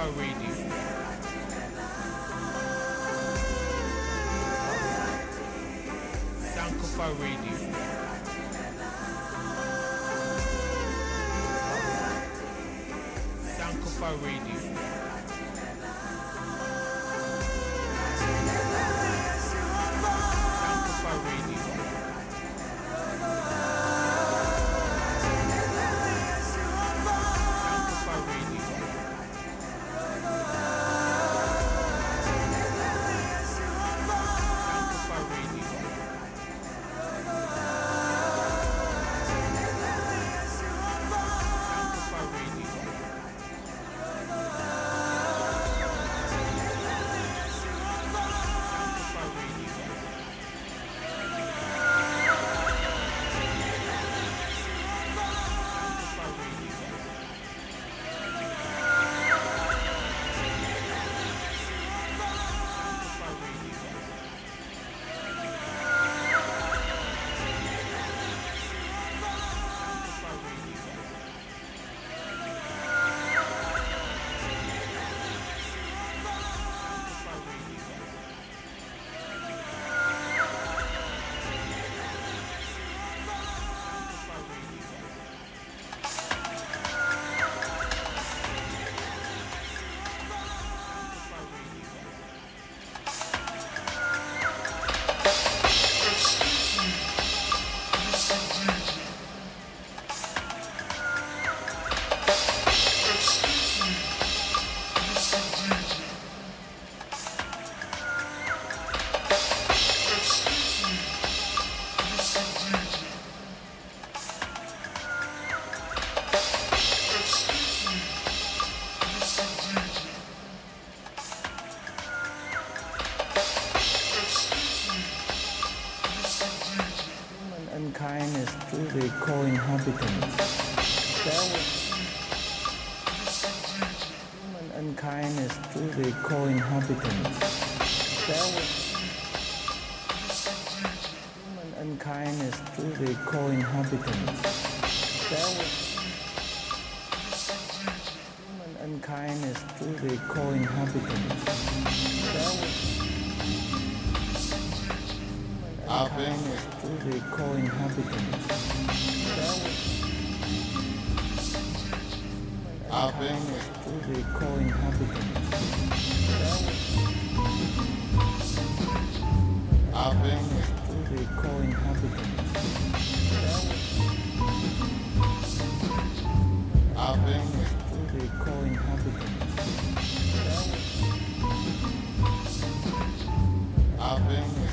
Sankofa Radio. Sankofa Radio. Sankofa Radio. Co-inhabitants. There was human and kindness to the co-inhabitants. There was human and kindness to the co-inhabitants. There was and kindness to the co-inhabitants having what they call inhabitants. calling what I've been